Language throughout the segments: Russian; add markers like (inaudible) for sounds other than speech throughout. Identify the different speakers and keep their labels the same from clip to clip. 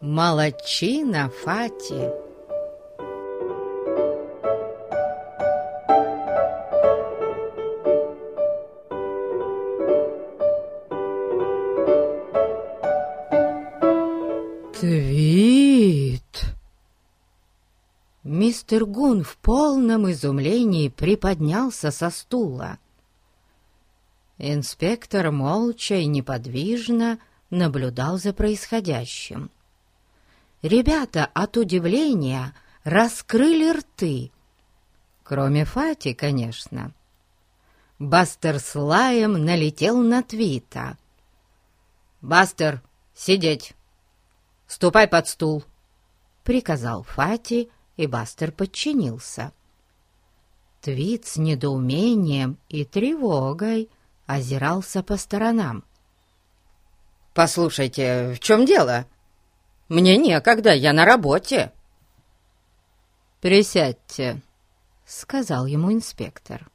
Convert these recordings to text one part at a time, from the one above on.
Speaker 1: Молодчина Фати. Твит! Мистер Гун в полном изумлении приподнялся со стула. Инспектор молча и неподвижно наблюдал за происходящим. Ребята от удивления раскрыли рты. Кроме Фати, конечно. Бастер с лаем налетел на Твита. «Бастер, сидеть! Ступай под стул!» — приказал Фати, и Бастер подчинился. Твит с недоумением и тревогой озирался по сторонам. «Послушайте, в чем дело? Мне некогда, я на работе». «Присядьте», — сказал ему инспектор.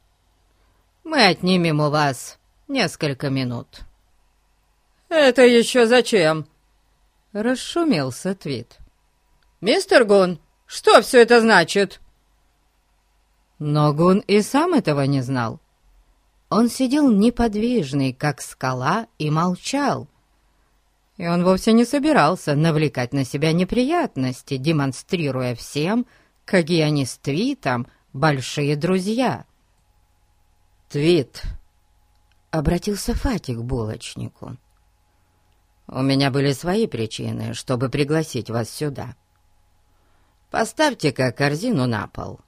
Speaker 1: «Мы отнимем у вас несколько минут». «Это еще зачем?» — расшумелся Твит. «Мистер Гун, что все это значит?» Но Гун и сам этого не знал. Он сидел неподвижный, как скала, и молчал. И он вовсе не собирался навлекать на себя неприятности, демонстрируя всем, какие они с Твитом большие друзья. «Твит!» — обратился Фати к булочнику. «У меня были свои причины, чтобы пригласить вас сюда. Поставьте-ка корзину на пол.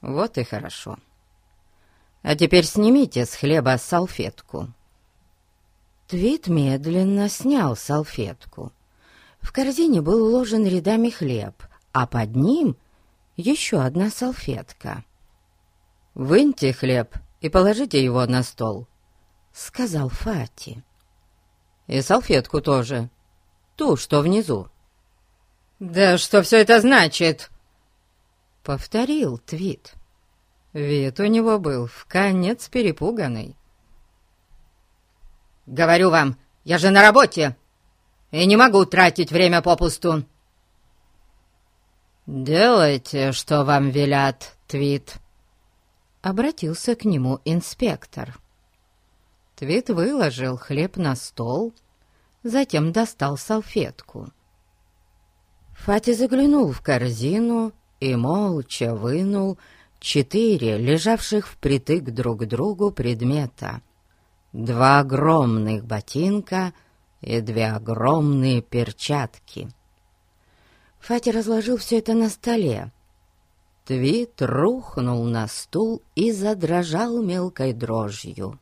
Speaker 1: Вот и хорошо». А теперь снимите с хлеба салфетку». Твит медленно снял салфетку. В корзине был уложен рядами хлеб, а под ним еще одна салфетка. «Выньте хлеб и положите его на стол», — сказал Фати. «И салфетку тоже, ту, что внизу». «Да что все это значит?» — повторил Твит. Вид у него был в конец перепуганный. «Говорю вам, я же на работе и не могу тратить время попусту». «Делайте, что вам велят, Твит», — обратился к нему инспектор. Твит выложил хлеб на стол, затем достал салфетку. Фати заглянул в корзину и молча вынул четыре лежавших впритык друг к другу предмета. Два огромных ботинка и две огромные перчатки. Фати разложил все это на столе. Твит рухнул на стул и задрожал мелкой дрожью.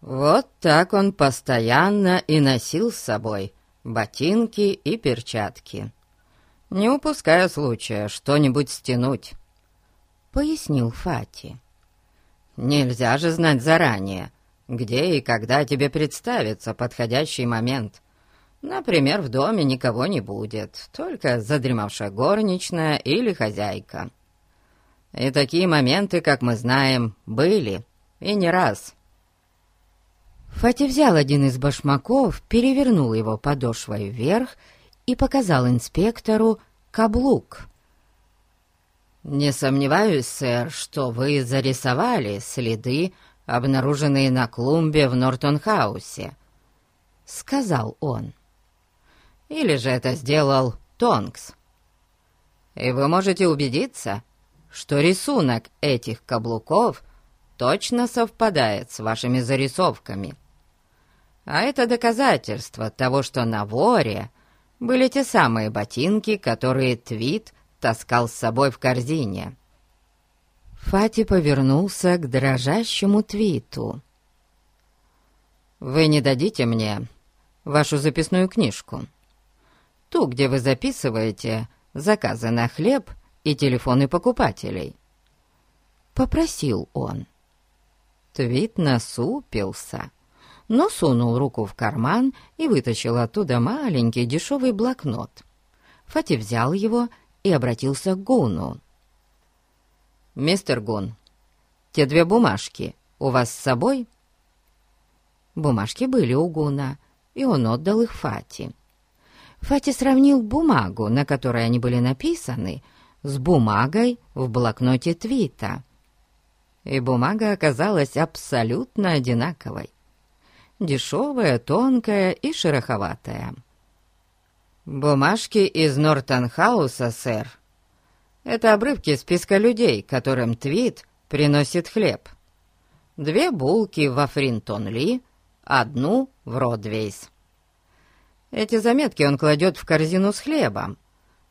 Speaker 1: Вот так он постоянно и носил с собой ботинки и перчатки, не упуская случая что-нибудь стянуть. — пояснил Фати. «Нельзя же знать заранее, где и когда тебе представится подходящий момент. Например, в доме никого не будет, только задремавшая горничная или хозяйка. И такие моменты, как мы знаем, были, и не раз». Фати взял один из башмаков, перевернул его подошвой вверх и показал инспектору каблук. «Не сомневаюсь, сэр, что вы зарисовали следы, обнаруженные на клумбе в Нортон-хаусе», — сказал он. «Или же это сделал Тонкс. И вы можете убедиться, что рисунок этих каблуков точно совпадает с вашими зарисовками. А это доказательство того, что на воре были те самые ботинки, которые Твит таскал с собой в корзине. Фати повернулся к дрожащему Твиту. «Вы не дадите мне вашу записную книжку? Ту, где вы записываете заказы на хлеб и телефоны покупателей?» Попросил он. Твит насупился, но сунул руку в карман и вытащил оттуда маленький дешевый блокнот. Фати взял его и обратился к Гуну. «Мистер Гун, те две бумажки у вас с собой?» Бумажки были у Гуна, и он отдал их Фати. Фати сравнил бумагу, на которой они были написаны, с бумагой в блокноте Твита. И бумага оказалась абсолютно одинаковой. Дешевая, тонкая и шероховатая. «Бумажки из Нортонхауса, сэр. Это обрывки списка людей, которым Твит приносит хлеб. Две булки во Фринтон-Ли, одну в Родвейс. Эти заметки он кладет в корзину с хлебом,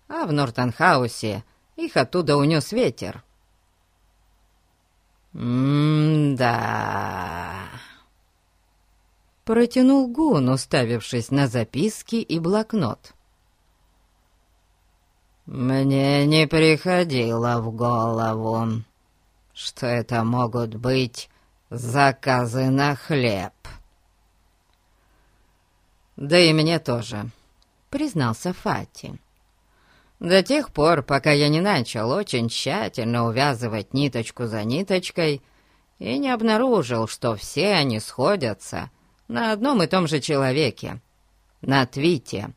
Speaker 1: а в Нортонхаусе их оттуда унес ветер. «М-да...» Протянул Гун, уставившись на записки и блокнот. «Мне не приходило в голову, что это могут быть заказы на хлеб». «Да и мне тоже», — признался Фати. «До тех пор, пока я не начал очень тщательно увязывать ниточку за ниточкой и не обнаружил, что все они сходятся на одном и том же человеке, на Твите».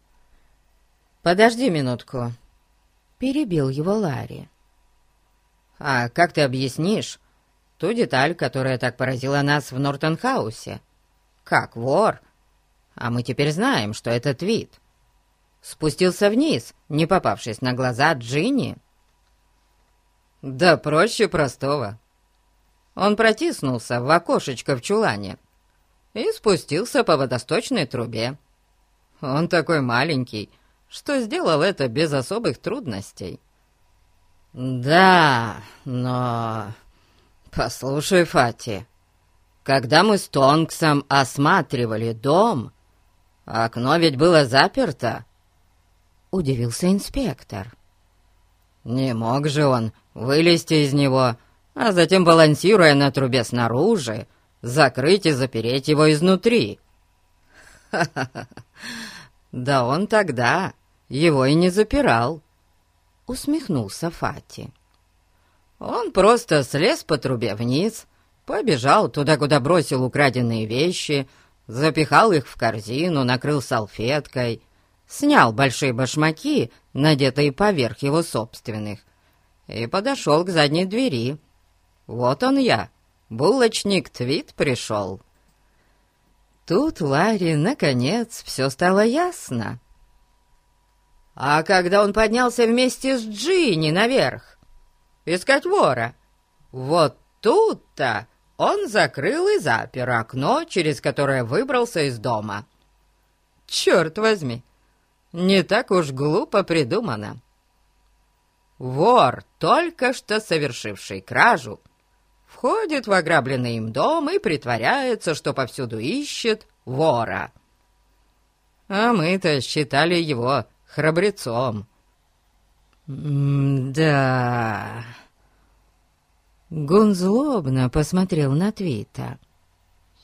Speaker 1: «Подожди минутку», — перебил его Ларри. «А как ты объяснишь ту деталь, которая так поразила нас в Нортенхаусе? Как вор а мы теперь знаем, что это Твит. Спустился вниз, не попавшись на глаза Джинни. Да проще простого. Он протиснулся в окошечко в чулане и спустился по водосточной трубе. Он такой маленький, что сделал это без особых трудностей. «Да, но... Послушай, Фати, когда мы с Тонксом осматривали дом, «Окно ведь было заперто!» — удивился инспектор. «Не мог же он вылезти из него, а затем, балансируя на трубе снаружи, закрыть и запереть его изнутри!» «Ха-ха-ха! (laughs) Да он тогда его и не запирал!» — усмехнулся Фати. «Он просто слез по трубе вниз, побежал туда, куда бросил украденные вещи — запихал их в корзину, накрыл салфеткой, снял большие башмаки, надетые поверх его собственных, и подошел к задней двери. Вот он я, булочник Твит пришел. Тут Ларри, наконец, все стало ясно. А когда он поднялся вместе с Джинни наверх, искать вора, вот тут-то он закрыл и запер окно, через которое выбрался из дома. Черт возьми, не так уж глупо придумано. Вор, только что совершивший кражу, входит в ограбленный им дом и притворяется, что повсюду ищет вора. А мы-то считали его храбрецом. «Да...» Гун злобно посмотрел на Твита.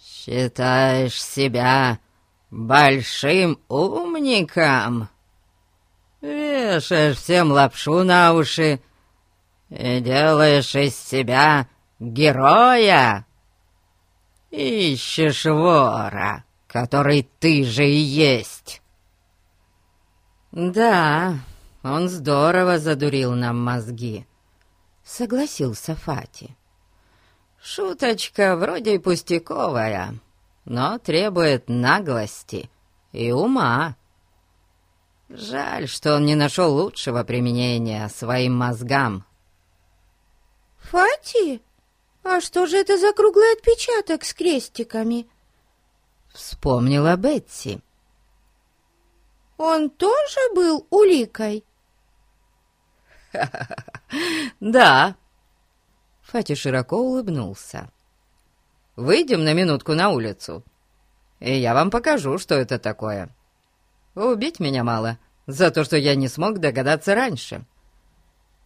Speaker 1: «Считаешь себя большим умником? Вешаешь всем лапшу на уши и делаешь из себя героя? Ищешь вора, который ты же и есть!» «Да, он здорово задурил нам мозги», согласился Фати. «Шуточка вроде и пустяковая, но требует наглости и ума. Жаль, что он не нашел лучшего применения своим мозгам».
Speaker 2: «Фати, а что же это за круглый отпечаток с крестиками?»
Speaker 1: Вспомнила Бетси.
Speaker 2: «Он тоже был уликой?» (laughs)
Speaker 1: «Да». Фати широко улыбнулся. «Выйдем на минутку на улицу, и я вам покажу, что это такое. Убить меня мало за то, что я не смог догадаться раньше».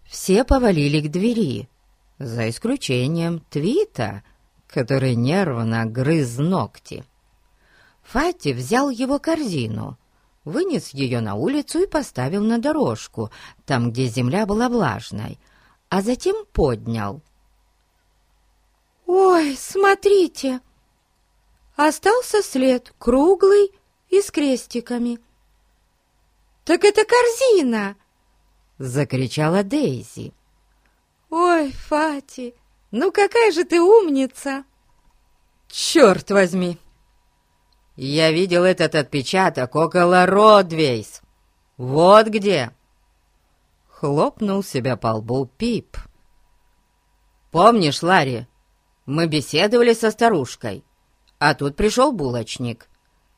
Speaker 1: Все повалили к двери, за исключением Твита, который нервно грыз ногти. Фати взял его корзину — вынес ее на улицу и поставил на дорожку, там, где земля была влажной, а затем поднял.
Speaker 2: «Ой, смотрите! Остался след круглый и с крестиками». Так это корзина!»
Speaker 1: — закричала Дейзи.
Speaker 2: «Ой, Фати, ну какая же ты умница!»
Speaker 1: «Черт возьми! Я видел этот отпечаток около Родвейс. Вот где!» Хлопнул себя по лбу Пип. «Помнишь, Ларри, мы беседовали со старушкой, а тут пришел булочник.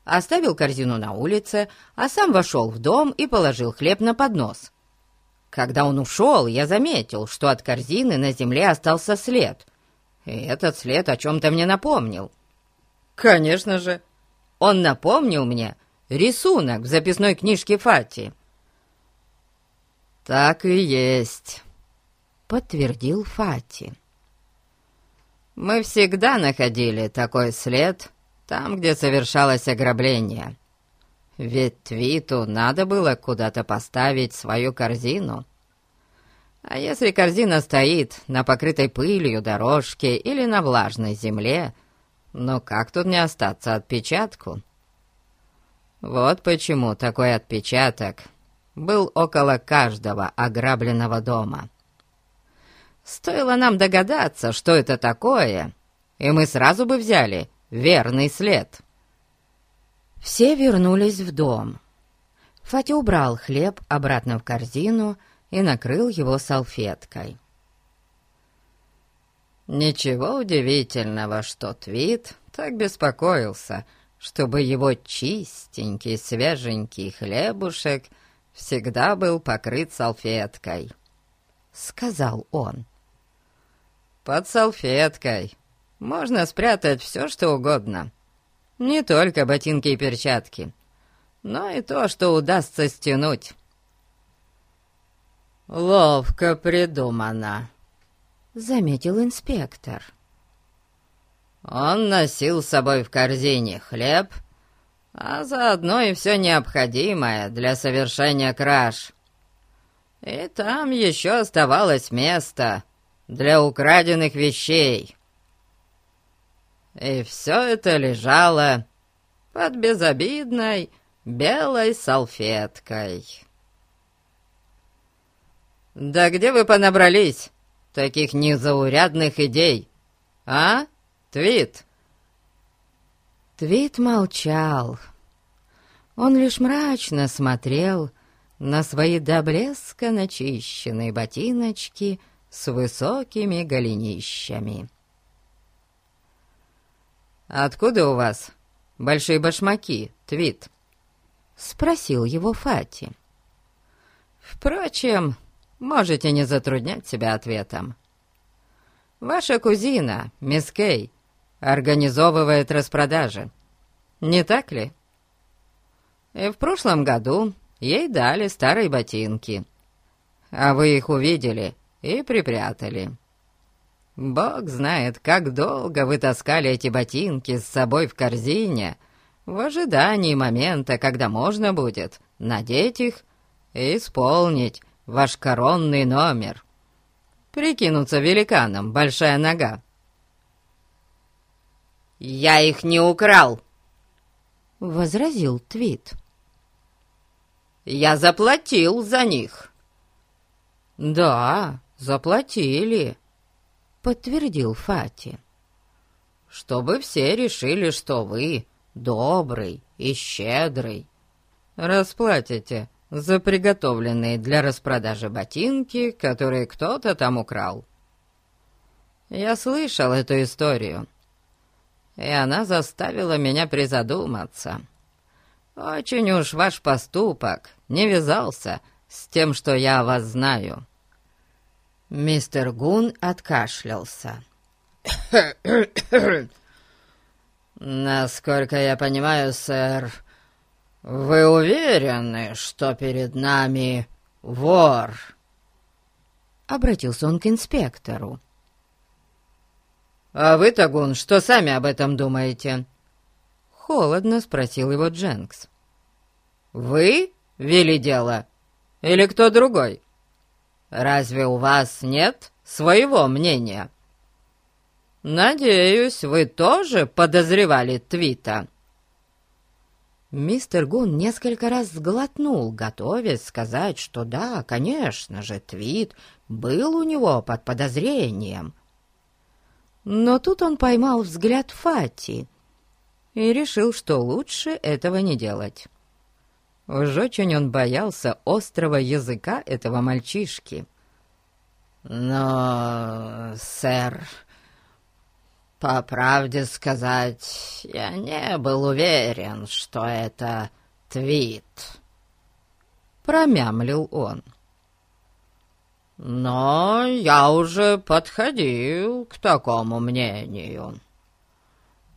Speaker 1: Оставил корзину на улице, а сам вошел в дом и положил хлеб на поднос. Когда он ушел, я заметил, что от корзины на земле остался след. И этот след о чем-то мне напомнил. Конечно же, он напомнил мне рисунок в записной книжке Фати. «Так и есть», — подтвердил Фати. «Мы всегда находили такой след там, где совершалось ограбление». Ведь Твиту надо было куда-то поставить свою корзину. А если корзина стоит на покрытой пылью дорожке или на влажной земле, ну как тут не остаться отпечатку? Вот почему такой отпечаток был около каждого ограбленного дома. Стоило нам догадаться, что это такое, и мы сразу бы взяли верный след». Все вернулись в дом. Фати убрал хлеб обратно в корзину и накрыл его салфеткой. Ничего удивительного, что Твит так беспокоился, чтобы его чистенький, свеженький хлебушек всегда был покрыт салфеткой, — сказал он. Под салфеткой можно спрятать все, что угодно, не только ботинки и перчатки, но и то, что удастся стянуть. «Ловко придумано», — заметил инспектор. Он носил с собой в корзине хлеб, а заодно и все необходимое для совершения краж. И там еще оставалось место для украденных вещей и все это лежало под безобидной белой салфеткой. «Да где вы понабрались таких незаурядных идей, а, Твит?» Твит молчал. Он лишь мрачно смотрел на свои до блеска начищенные ботиночки с высокими голенищами. «Откуда у вас большие башмаки, Твит?» — спросил его Фати. «Впрочем, можете не затруднять себя ответом. Ваша кузина, мисс Кей, организовывает распродажи, не так ли? И в прошлом году ей дали старые ботинки, а вы их увидели и припрятали». Бог знает, как долго вы таскали эти ботинки с собой в корзине, в ожидании момента, когда можно будет надеть их и исполнить ваш коронный номер. Прикинуться великаном, большая нога. «Я их не украл!» — возразил Твит. «Я заплатил за них!» «Да, заплатили!» подтвердил Фати. «Чтобы все решили, что вы добрый и щедрый. Расплатите за приготовленные для распродажи ботинки, которые кто-то там украл. Я слышал эту историю, и она заставила меня призадуматься. Очень уж ваш поступок не вязался с тем, что я о вас знаю». Мистер Гун откашлялся. (coughs) «Насколько я понимаю, сэр, вы уверены, что перед нами вор?» Обратился он к инспектору. «А вы, Тагун, что сами об этом думаете?» Холодно спросил его Дженкс. «Вы вели дело? Или кто другой?» Разве у вас нет своего мнения? Надеюсь, вы тоже подозревали Твита?» Мистер Гун несколько раз сглотнул, готовясь сказать, что да, конечно же, Твит был у него под подозрением. Но тут он поймал взгляд Фати и решил, что лучше этого не делать. Уж очень он боялся острого языка этого мальчишки. «Но, сэр, по правде сказать, я не был уверен, что это твит», — промямлил он. «Но я уже подходил к такому мнению».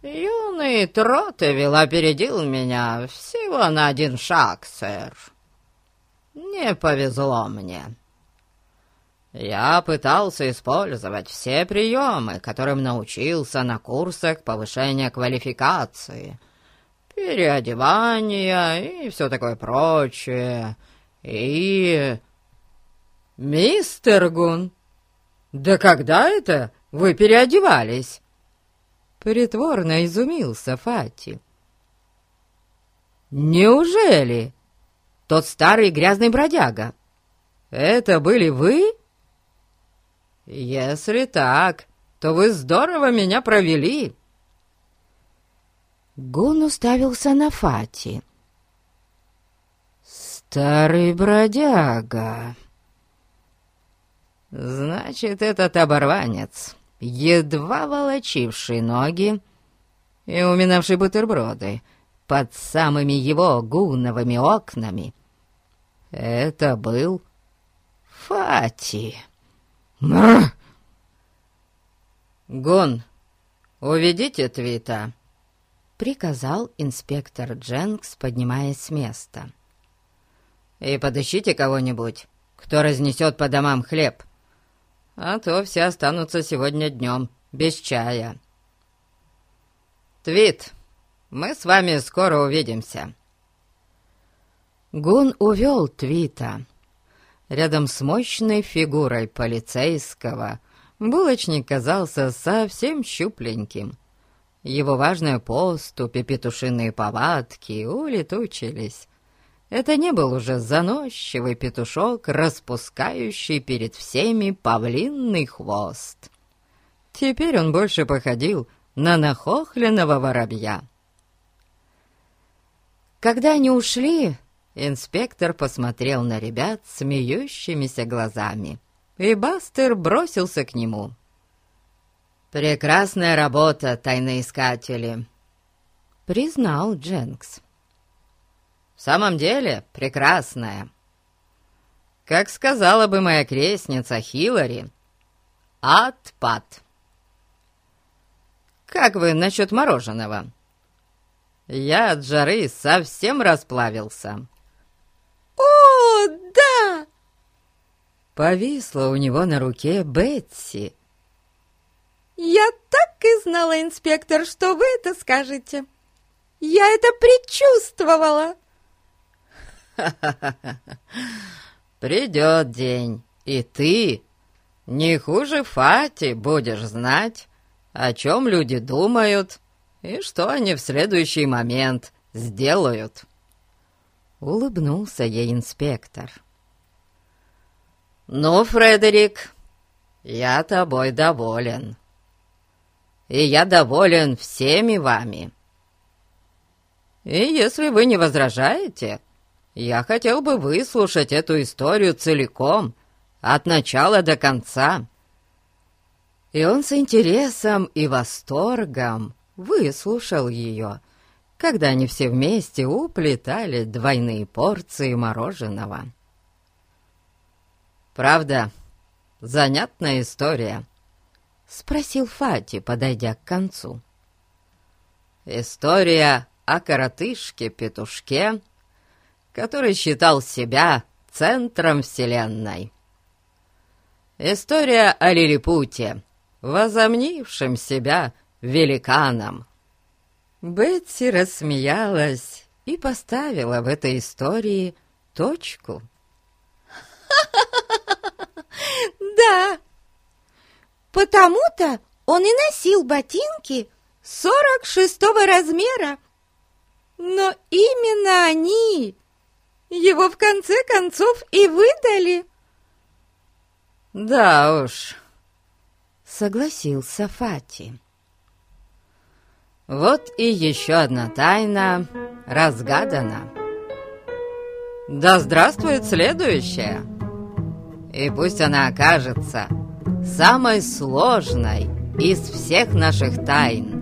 Speaker 1: «Юный Тротевил опередил меня всего на один шаг, сэр. Не повезло мне. Я пытался использовать все приемы, которым научился на курсах повышения квалификации, переодевания и все такое прочее, и...» «Мистер Гун, да когда это вы переодевались?» Притворно изумился Фати. «Неужели? Тот старый грязный бродяга? Это были вы?» «Если так, то вы здорово меня провели!» Гун уставился на Фати. «Старый бродяга!» «Значит, этот оборванец едва волочивший ноги и уминавший бутерброды под самыми его гуновыми окнами. Это был Фати. Мр! «Гун, уведите Твита!» — приказал инспектор Дженкс, поднимаясь с места. «И подыщите кого-нибудь, кто разнесет по домам хлеб а то все останутся сегодня днем без чая. Твит, мы с вами скоро увидимся». Гун увел Твита. Рядом с мощной фигурой полицейского булочник казался совсем щупленьким. Его важная поступь и петушиные повадки улетучились. Это не был уже заносчивый петушок, распускающий перед всеми павлинный хвост. Теперь он больше походил на нахохленного воробья. Когда они ушли, инспектор посмотрел на ребят смеющимися глазами, и Бастер бросился к нему. «Прекрасная работа, тайноискатели!» — признал Дженкс. В самом деле прекрасная. Как сказала бы моя крестница Хиллари, отпад. Как вы насчет мороженого? Я от жары совсем расплавился.
Speaker 2: О, да!
Speaker 1: Повисла у него на руке Бетси.
Speaker 2: Я так и знала, инспектор, что вы это скажете. Я это предчувствовала. (laughs)
Speaker 1: Придет день, и ты, не хуже Фати, будешь знать, о чем люди думают и что они в следующий момент сделают. Улыбнулся ей инспектор. «Ну, Фредерик, я тобой доволен. И я доволен всеми вами. И если вы не возражаете, я хотел бы выслушать эту историю целиком, от начала до конца». И он с интересом и восторгом выслушал ее, когда они все вместе уплетали двойные порции мороженого. «Правда, занятная история?» — спросил Фати, подойдя к концу. «История о коротышке-петушке, который считал себя центром Вселенной. История о Лилипуте, возомнившем себя великаном. Бетси рассмеялась и поставила в этой истории точку. (laughs)
Speaker 2: «Да, потому-то он и носил ботинки сорок шестого размера», Но именно они его в конце концов и выдали.
Speaker 1: Да уж, согласился Фати. Вот и еще одна тайна разгадана. Да здравствует следующая! И пусть она окажется самой сложной из всех наших тайн.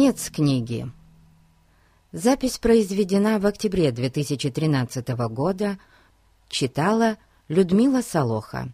Speaker 1: Конец книги. Запись произведена в октябре 2013 года. Читала Людмила Солоха.